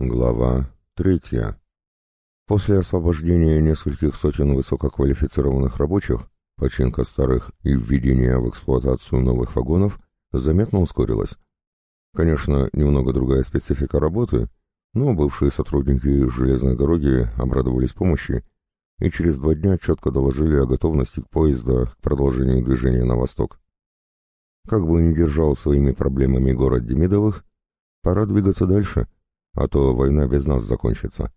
Глава третья. После освобождения нескольких сотен высококвалифицированных рабочих, починка старых и введения в эксплуатацию новых вагонов заметно ускорилась. Конечно, немного другая специфика работы, но бывшие сотрудники железной дороги обрадовались помощи и через два дня четко доложили о готовности поезда к продолжению движения на восток. Как бы ни держал своими проблемами город Демидовых, пора двигаться дальше — а то война без нас закончится.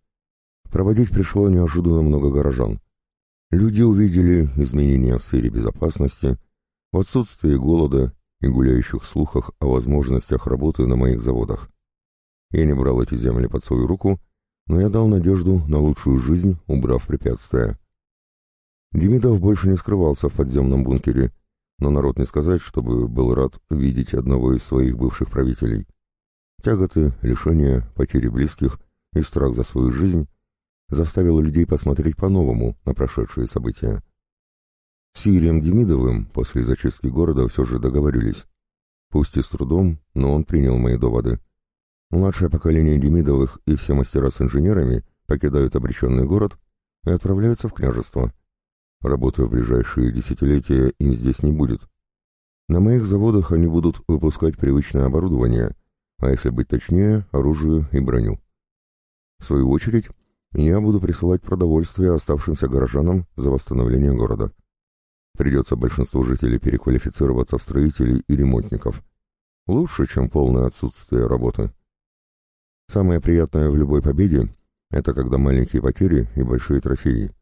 Проводить пришло неожиданно много горожан. Люди увидели изменения в сфере безопасности, в отсутствии голода и гуляющих слухах о возможностях работы на моих заводах. Я не брал эти земли под свою руку, но я дал надежду на лучшую жизнь, убрав препятствия. Демидов больше не скрывался в подземном бункере, но народ не сказать, чтобы был рад видеть одного из своих бывших правителей. Тяготы, лишения, потери близких и страх за свою жизнь заставило людей посмотреть по-новому на прошедшие события. С Ирием Демидовым после зачистки города все же договорились. Пусть и с трудом, но он принял мои доводы. Младшее поколение Демидовых и все мастера с инженерами покидают обреченный город и отправляются в княжество. Работы в ближайшие десятилетия им здесь не будет. На моих заводах они будут выпускать привычное оборудование – а если быть точнее, оружие и броню. В свою очередь, я буду присылать продовольствие оставшимся горожанам за восстановление города. Придется большинству жителей переквалифицироваться в строителей и ремонтников. Лучше, чем полное отсутствие работы. Самое приятное в любой победе — это когда маленькие потери и большие трофеи.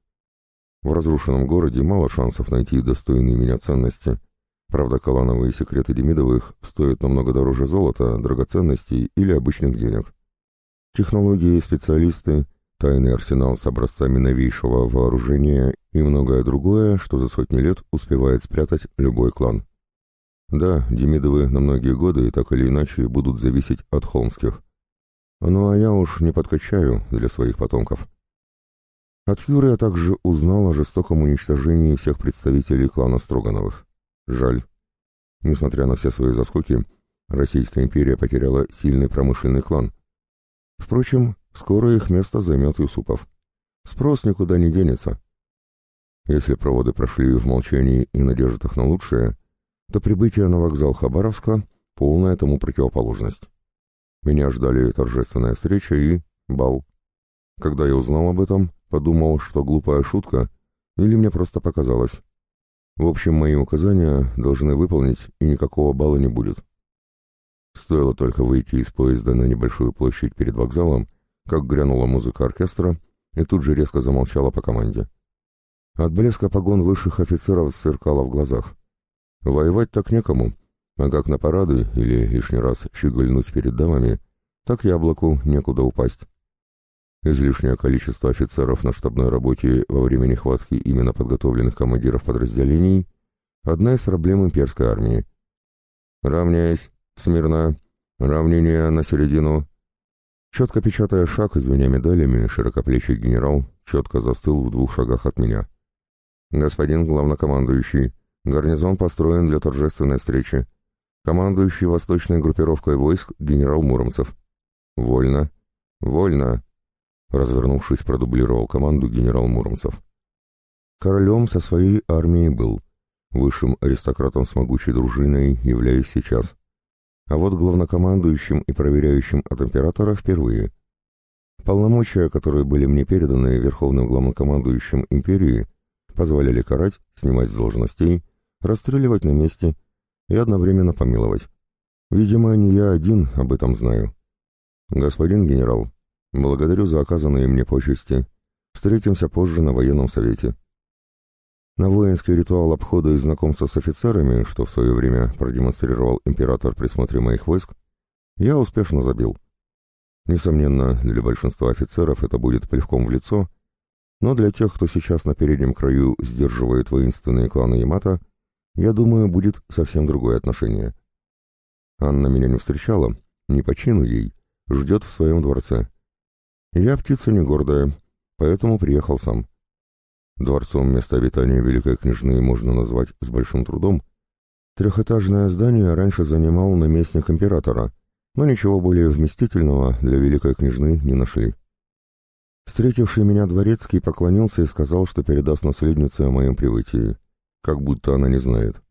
В разрушенном городе мало шансов найти достойные меня ценности — Правда, колановые секреты Демидовых стоят намного дороже золота, драгоценностей или обычных денег. Технологии и специалисты, тайный арсенал с образцами новейшего вооружения и многое другое, что за сотни лет успевает спрятать любой клан. Да, Демидовы на многие годы так или иначе будут зависеть от холмских. Ну а я уж не подкачаю для своих потомков. От Юры я также узнал о жестоком уничтожении всех представителей клана Строгановых. Жаль. Несмотря на все свои заскоки, Российская империя потеряла сильный промышленный клан. Впрочем, скоро их место займет Юсупов. Спрос никуда не денется. Если проводы прошли в молчании и надеждах на лучшее, то прибытие на вокзал Хабаровска — полная тому противоположность. Меня ждали торжественная встреча и бал. Когда я узнал об этом, подумал, что глупая шутка, или мне просто показалось. В общем, мои указания должны выполнить, и никакого балла не будет. Стоило только выйти из поезда на небольшую площадь перед вокзалом, как грянула музыка оркестра, и тут же резко замолчала по команде. От блеска погон высших офицеров сверкало в глазах. Воевать так некому, а как на парады или лишний раз щегольнуть перед дамами, так яблоку некуда упасть. Излишнее количество офицеров на штабной работе во время нехватки именно подготовленных командиров подразделений – одна из проблем имперской армии. «Равняйсь! Смирно! Равнение на середину!» Четко печатая шаг и звеня медалями, широкоплечий генерал четко застыл в двух шагах от меня. «Господин главнокомандующий, гарнизон построен для торжественной встречи. Командующий восточной группировкой войск генерал Муромцев». «Вольно! Вольно!» Развернувшись, продублировал команду генерал Муромцев. Королем со своей армией был, высшим аристократом с могучей дружиной являюсь сейчас. А вот главнокомандующим и проверяющим от императора впервые. Полномочия, которые были мне переданы верховным главнокомандующим империи, позволяли карать, снимать с должностей, расстреливать на месте и одновременно помиловать. Видимо, не я один об этом знаю. Господин генерал, Благодарю за оказанные мне почести. Встретимся позже на военном совете. На воинский ритуал обхода и знакомства с офицерами, что в свое время продемонстрировал император при смотре моих войск, я успешно забил. Несомненно, для большинства офицеров это будет плевком в лицо, но для тех, кто сейчас на переднем краю сдерживает воинственные кланы Ямато, я думаю, будет совсем другое отношение. Анна меня не встречала, не по чину ей, ждет в своем дворце. Я птица не гордая, поэтому приехал сам. Дворцом место обитания Великой Княжны можно назвать с большим трудом. Трехэтажное здание раньше занимал наместник императора, но ничего более вместительного для великой княжны не нашли. Встретивший меня дворецкий поклонился и сказал, что передаст наследнице о моем прибытии, как будто она не знает.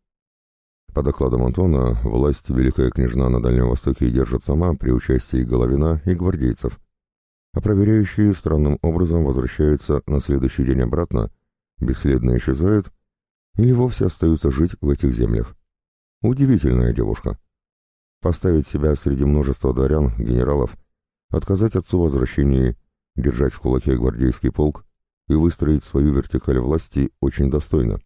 По докладам Антона, власть Великая Княжна на Дальнем Востоке держит сама при участии Головина и гвардейцев, а проверяющие странным образом возвращаются на следующий день обратно, бесследно исчезают или вовсе остаются жить в этих землях. Удивительная девушка. Поставить себя среди множества дворян, генералов, отказать отцу возвращении, держать в кулаке гвардейский полк и выстроить свою вертикаль власти очень достойно.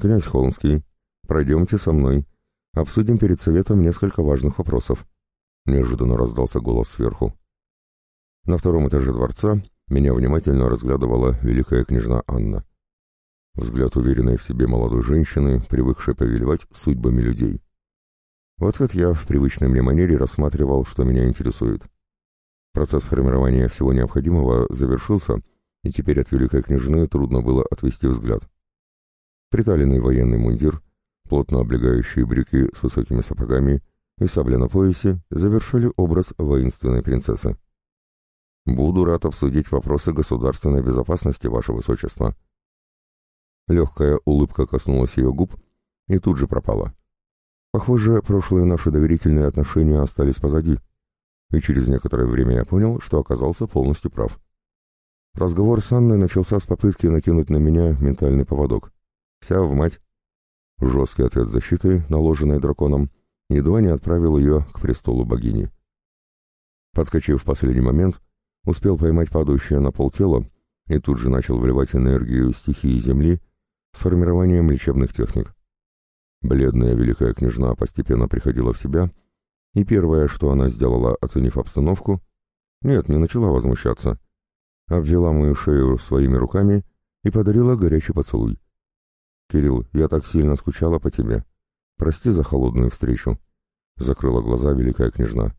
Князь Холмский, Пройдемте со мной. Обсудим перед советом несколько важных вопросов. Неожиданно раздался голос сверху. На втором этаже дворца меня внимательно разглядывала великая княжна Анна. Взгляд уверенной в себе молодой женщины, привыкшей повелевать судьбами людей. В ответ я в привычной мне манере рассматривал, что меня интересует. Процесс формирования всего необходимого завершился, и теперь от великой княжны трудно было отвести взгляд. Приталенный военный мундир — плотно облегающие брюки с высокими сапогами и сабля на поясе завершили образ воинственной принцессы. «Буду рад обсудить вопросы государственной безопасности, Ваше Высочество». Легкая улыбка коснулась ее губ и тут же пропала. Похоже, прошлые наши доверительные отношения остались позади, и через некоторое время я понял, что оказался полностью прав. Разговор с Анной начался с попытки накинуть на меня ментальный поводок. Вся в мать. Жесткий ответ защиты, наложенный драконом, едва не отправил ее к престолу богини. Подскочив в последний момент, успел поймать падающее на пол тело и тут же начал вливать энергию стихии Земли с формированием лечебных техник. Бледная великая княжна постепенно приходила в себя, и первое, что она сделала, оценив обстановку, нет, не начала возмущаться, обвела мою шею своими руками и подарила горячий поцелуй. «Кирилл, я так сильно скучала по тебе. Прости за холодную встречу», — закрыла глаза великая княжна.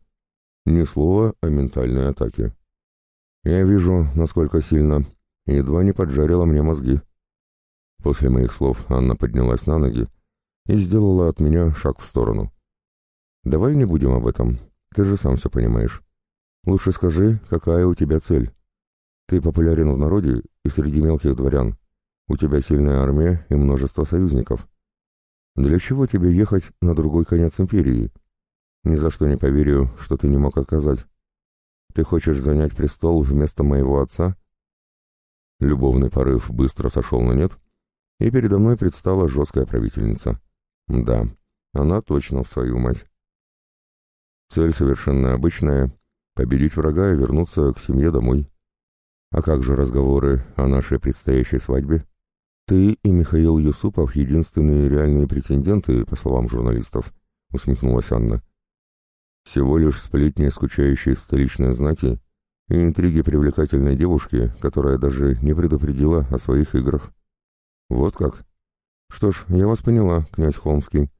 «Ни слова о ментальной атаке. Я вижу, насколько сильно, едва не поджарила мне мозги». После моих слов Анна поднялась на ноги и сделала от меня шаг в сторону. «Давай не будем об этом, ты же сам все понимаешь. Лучше скажи, какая у тебя цель. Ты популярен в народе и среди мелких дворян. У тебя сильная армия и множество союзников. Для чего тебе ехать на другой конец империи? Ни за что не поверю, что ты не мог отказать. Ты хочешь занять престол вместо моего отца? Любовный порыв быстро сошел на нет, и передо мной предстала жесткая правительница. Да, она точно в свою мать. Цель совершенно обычная — победить врага и вернуться к семье домой. А как же разговоры о нашей предстоящей свадьбе? «Ты и Михаил Юсупов — единственные реальные претенденты, по словам журналистов», — усмехнулась Анна. «Всего лишь сплетни скучающей столичной знати и интриги привлекательной девушки, которая даже не предупредила о своих играх». «Вот как? Что ж, я вас поняла, князь Холмский.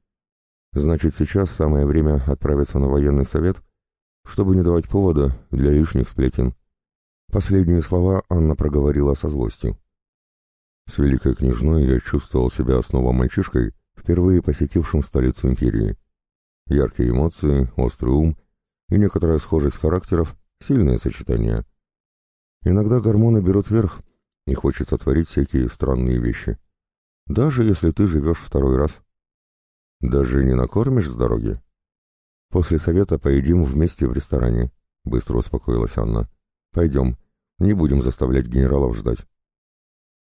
Значит, сейчас самое время отправиться на военный совет, чтобы не давать повода для лишних сплетен». Последние слова Анна проговорила со злостью. С великой княжной я чувствовал себя снова мальчишкой, впервые посетившим столицу империи. Яркие эмоции, острый ум и некоторая схожесть характеров — сильное сочетание. Иногда гормоны берут верх, и хочется творить всякие странные вещи. Даже если ты живешь второй раз. Даже не накормишь с дороги? После совета поедим вместе в ресторане, — быстро успокоилась Анна. Пойдем, не будем заставлять генералов ждать.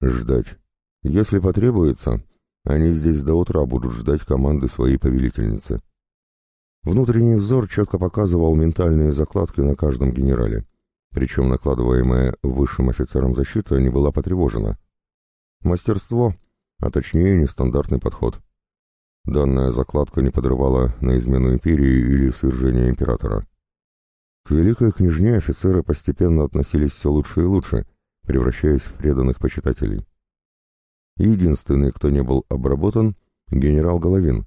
Ждать. Если потребуется, они здесь до утра будут ждать команды своей повелительницы. Внутренний взор четко показывал ментальные закладки на каждом генерале, причем накладываемая высшим офицером защита не была потревожена. Мастерство, а точнее нестандартный подход. Данная закладка не подрывала на измену империи или свержение императора. К великой княжне офицеры постепенно относились все лучше и лучше — превращаясь в преданных почитателей. Единственный, кто не был обработан, генерал Головин.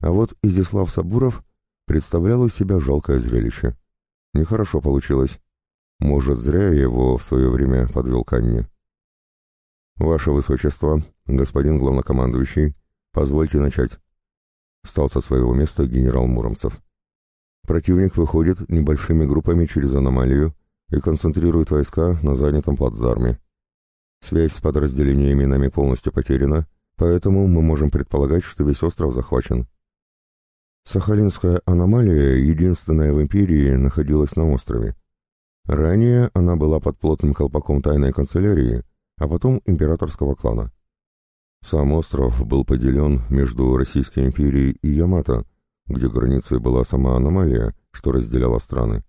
А вот Изяслав Сабуров представлял из себя жалкое зрелище. Нехорошо получилось. Может, зря я его в свое время подвел к Анне. «Ваше Высочество, господин главнокомандующий, позвольте начать». Встал со своего места генерал Муромцев. Противник выходит небольшими группами через аномалию и концентрирует войска на занятом плацдарме. Связь с подразделениями нами полностью потеряна, поэтому мы можем предполагать, что весь остров захвачен. Сахалинская аномалия, единственная в империи, находилась на острове. Ранее она была под плотным колпаком тайной канцелярии, а потом императорского клана. Сам остров был поделен между Российской империей и Ямато, где границей была сама аномалия, что разделяла страны.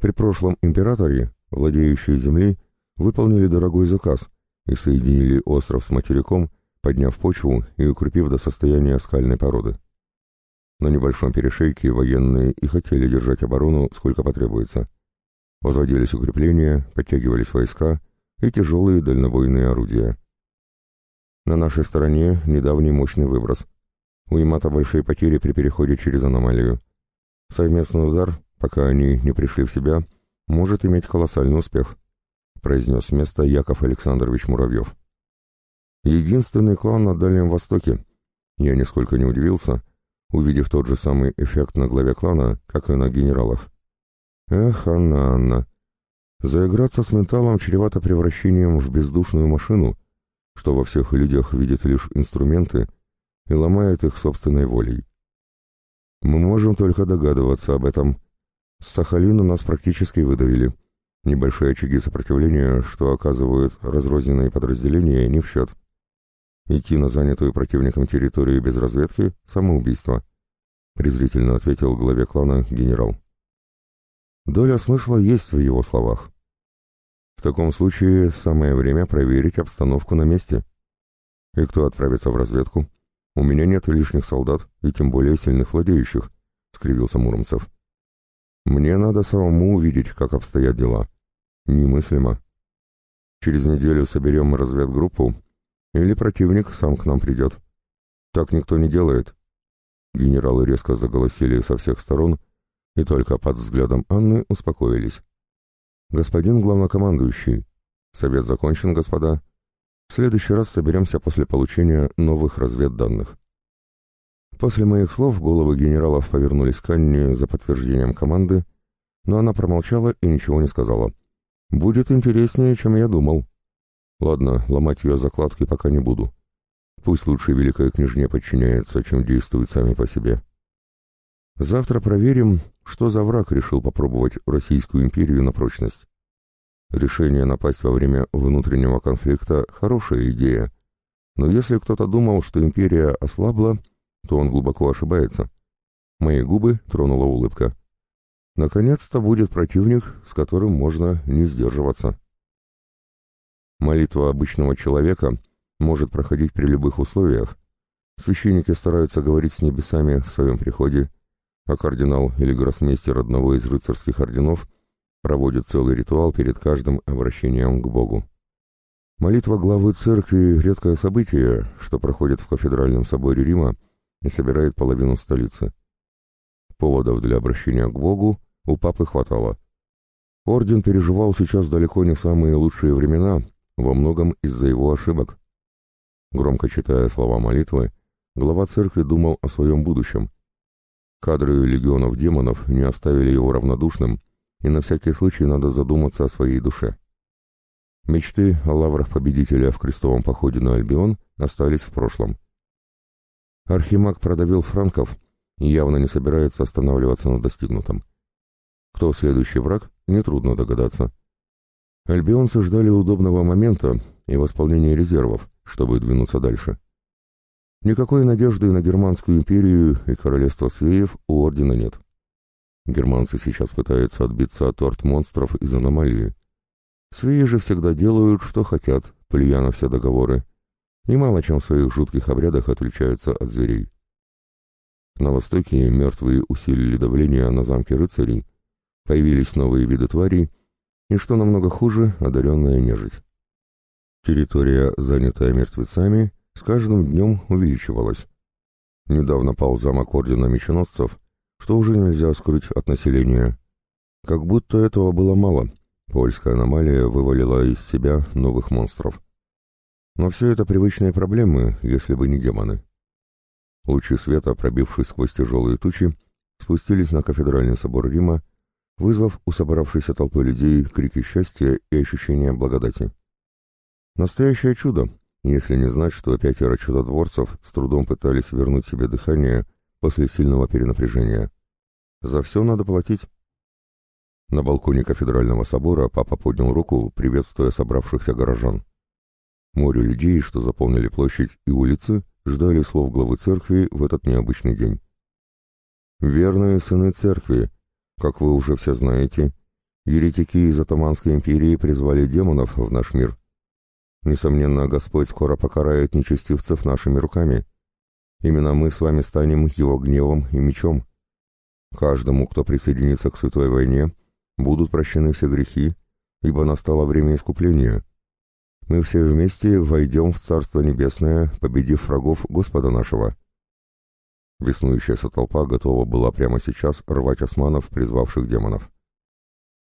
При прошлом императоре владеющие земли выполнили дорогой заказ и соединили остров с материком, подняв почву и укрепив до состояния скальной породы. На небольшом перешейке военные и хотели держать оборону сколько потребуется. Возводились укрепления, подтягивались войска и тяжелые дальнобойные орудия. На нашей стороне недавний мощный выброс. У Имата большие потери при переходе через аномалию. Совместный удар, пока они не пришли в себя, может иметь колоссальный успех, произнес с места Яков Александрович Муравьев. Единственный клан на Дальнем Востоке. Я нисколько не удивился, увидев тот же самый эффект на главе клана, как и на генералах. Эх, Анна, Анна. Заиграться с менталом чревато превращением в бездушную машину, что во всех людях видит лишь инструменты и ломает их собственной волей. Мы можем только догадываться об этом. С Сахалина нас практически выдавили. Небольшие очаги сопротивления, что оказывают разрозненные подразделения, не в счет. Идти на занятую противником территорию без разведки — самоубийство, презрительно ответил главе клана генерал. Доля смысла есть в его словах. В таком случае самое время проверить обстановку на месте. И кто отправится в разведку? У меня нет лишних солдат и тем более сильных владеющих, — скривился Муромцев. Мне надо самому увидеть, как обстоят дела. Немыслимо. Через неделю соберем разведгруппу или противник сам к нам придет. Так никто не делает. Генералы резко заголосили со всех сторон, и только под взглядом Анны успокоились. «Господин главнокомандующий, совет закончен, господа. В следующий раз соберемся после получения новых разведданных». После моих слов головы генералов повернулись к Анне за подтверждением команды, но она промолчала и ничего не сказала. «Будет интереснее, чем я думал». Ладно, ломать ее закладки пока не буду. Пусть лучше Великая Княжне подчиняется, чем действует сами по себе. Завтра проверим, что за враг решил попробовать Российскую империю на прочность. Решение напасть во время внутреннего конфликта – хорошая идея. Но если кто-то думал, что империя ослабла, то он глубоко ошибается. Мои губы тронула улыбка. Наконец-то будет противник, с которым можно не сдерживаться. Молитва обычного человека может проходить при любых условиях. Священники стараются говорить с небесами в своем приходе, а кардинал или гроссмейстер одного из рыцарских орденов проводит целый ритуал перед каждым обращением к Богу. Молитва главы церкви — редкое событие, что проходит в кафедральном соборе Рима и собирает половину столицы. Поводов для обращения к Богу у папы хватало. Орден переживал сейчас далеко не самые лучшие времена — во многом из-за его ошибок. Громко читая слова молитвы, глава церкви думал о своем будущем. Кадры легионов демонов не оставили его равнодушным, и на всякий случай надо задуматься о своей душе. Мечты о лаврах победителя в крестовом походе на Альбион остались в прошлом. Архимаг продавил франков и явно не собирается останавливаться на достигнутом. Кто следующий враг, нетрудно догадаться. Альбионцы ждали удобного момента и восполнения резервов, чтобы двинуться дальше. Никакой надежды на Германскую империю и королевство Свеев у Ордена нет. Германцы сейчас пытаются отбиться от орд-монстров из аномалии. Свеи же всегда делают, что хотят, плюя на все договоры, и мало чем в своих жутких обрядах отличаются от зверей. На востоке мертвые усилили давление на замки рыцарей, появились новые виды тварей, и, что намного хуже, одаренная нежить. Территория, занятая мертвецами, с каждым днем увеличивалась. Недавно пал замок Ордена Меченосцев, что уже нельзя скрыть от населения. Как будто этого было мало, польская аномалия вывалила из себя новых монстров. Но все это привычные проблемы, если бы не демоны. Лучи света, пробившись сквозь тяжелые тучи, спустились на кафедральный собор Рима, вызвав у собравшейся толпы людей крики счастья и ощущения благодати. Настоящее чудо, если не знать, что пятеро чудотворцев с трудом пытались вернуть себе дыхание после сильного перенапряжения. За все надо платить. На балконе кафедрального собора папа поднял руку, приветствуя собравшихся горожан. Море людей, что заполнили площадь и улицы, ждали слов главы церкви в этот необычный день. «Верные сыны церкви, как вы уже все знаете, еретики из Атаманской империи призвали демонов в наш мир. Несомненно, Господь скоро покарает нечестивцев нашими руками. Именно мы с вами станем его гневом и мечом. Каждому, кто присоединится к святой войне, будут прощены все грехи, ибо настало время искупления. Мы все вместе войдем в Царство Небесное, победив врагов Господа нашего». Беснующаяся толпа готова была прямо сейчас рвать османов, призвавших демонов.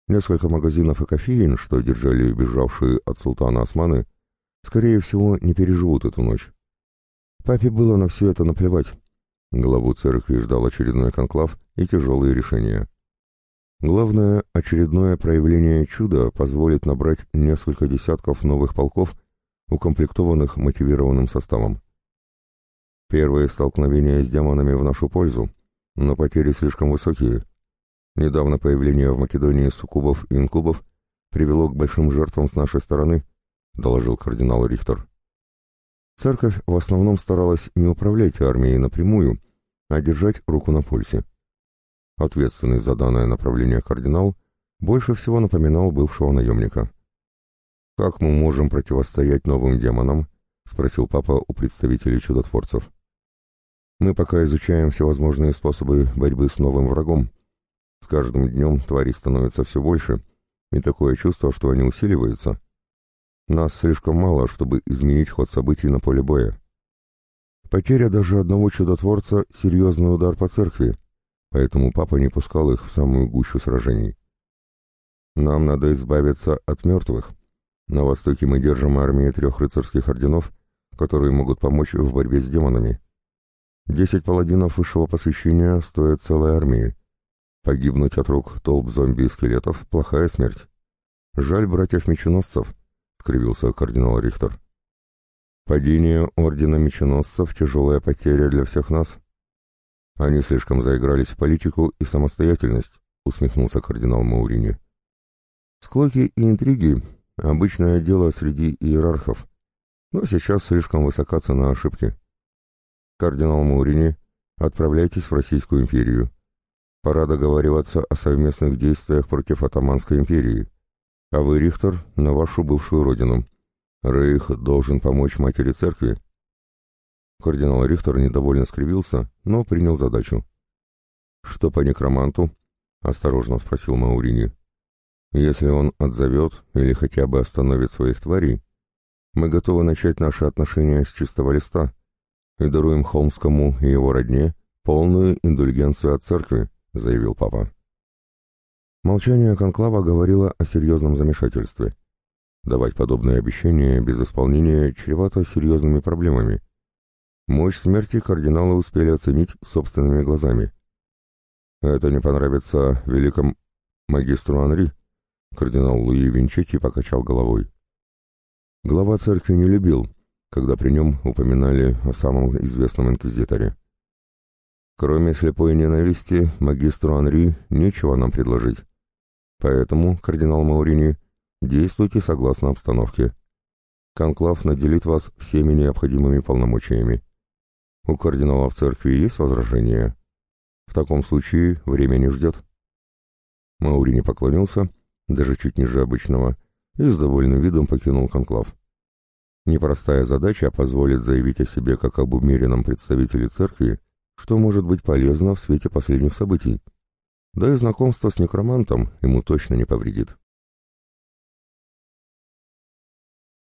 Несколько магазинов и кофеин, что держали бежавшие от султана османы, скорее всего, не переживут эту ночь. Папе было на все это наплевать. Главу церкви ждал очередной конклав и тяжелые решения. Главное, очередное проявление чуда позволит набрать несколько десятков новых полков, укомплектованных мотивированным составом. Первые столкновения с демонами в нашу пользу, но потери слишком высокие. Недавно появление в Македонии суккубов и инкубов привело к большим жертвам с нашей стороны, доложил кардинал Рихтер. Церковь в основном старалась не управлять армией напрямую, а держать руку на пульсе. Ответственный за данное направление кардинал больше всего напоминал бывшего наемника. «Как мы можем противостоять новым демонам?» — спросил папа у представителей чудотворцев. Мы пока изучаем всевозможные способы борьбы с новым врагом. С каждым днем тварей становится все больше, и такое чувство, что они усиливаются. Нас слишком мало, чтобы изменить ход событий на поле боя. Потеря даже одного чудотворца — серьезный удар по церкви, поэтому папа не пускал их в самую гущу сражений. Нам надо избавиться от мертвых. На востоке мы держим армии трех рыцарских орденов, которые могут помочь в борьбе с демонами. Десять паладинов высшего посвящения стоят целой армии. Погибнуть от рук толп зомби и скелетов — плохая смерть. Жаль братьев-меченосцев, — скривился кардинал Рихтер. Падение ордена меченосцев — тяжелая потеря для всех нас. Они слишком заигрались в политику и самостоятельность, — усмехнулся кардинал Маурини. Склоки и интриги — обычное дело среди иерархов, но сейчас слишком высока цена ошибки. Кардинал Маурини, отправляйтесь в Российскую империю. Пора договариваться о совместных действиях против Атаманской империи. А вы, Рихтер, на вашу бывшую родину. Рейх должен помочь матери церкви. Кардинал Рихтер недовольно скривился, но принял задачу. «Что по некроманту?» — осторожно спросил Маурини. «Если он отзовет или хотя бы остановит своих тварей, мы готовы начать наши отношения с чистого листа и даруем Холмскому и его родне полную индульгенцию от церкви», — заявил папа. Молчание конклава говорило о серьезном замешательстве. Давать подобные обещания без исполнения чревато серьезными проблемами. Мощь смерти кардиналы успели оценить собственными глазами. «Это не понравится великому магистру Анри», — кардинал Луи Винчетти покачал головой. Глава церкви не любил, когда при нем упоминали о самом известном инквизиторе. Кроме слепой ненависти, магистру Анри нечего нам предложить. Поэтому, кардинал Маурини, действуйте согласно обстановке. Конклав наделит вас всеми необходимыми полномочиями. У кардинала в церкви есть возражения? В таком случае время не ждет. Маурини поклонился, даже чуть ниже обычного, и с довольным видом покинул конклав. Непростая задача позволит заявить о себе как об умеренном представителе церкви, что может быть полезно в свете последних событий. Да и знакомство с некромантом ему точно не повредит.